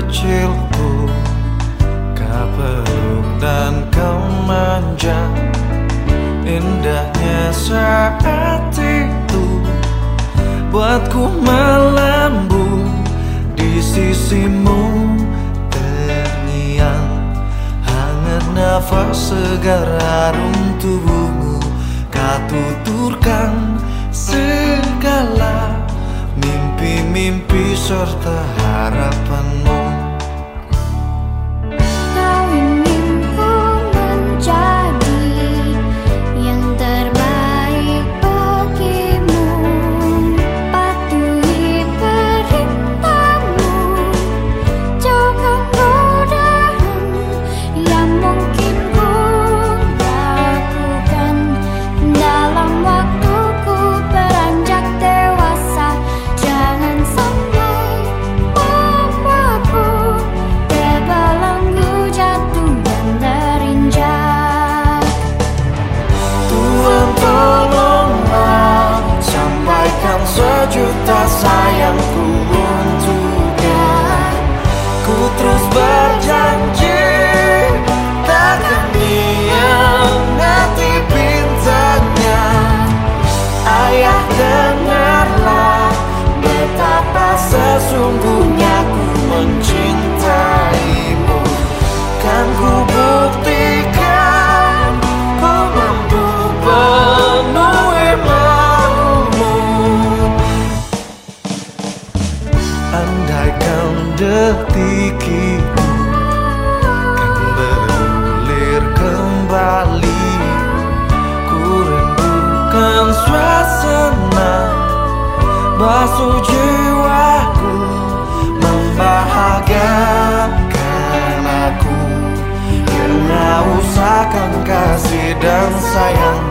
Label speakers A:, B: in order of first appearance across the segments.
A: kecilku Kau peluk dan kau manja Indahnya saat itu Buatku melambung di sisimu. Terngiang hangat nafas segar harum tubuhmu Kau tuturkan segala mimpi-mimpi serta harapanmu detik itu kan bergulir kembali. Ku rindukan suasana basuh jiwaku Membahagiakan aku. Karena usahakan kasih dan sayangmu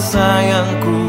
A: sayangku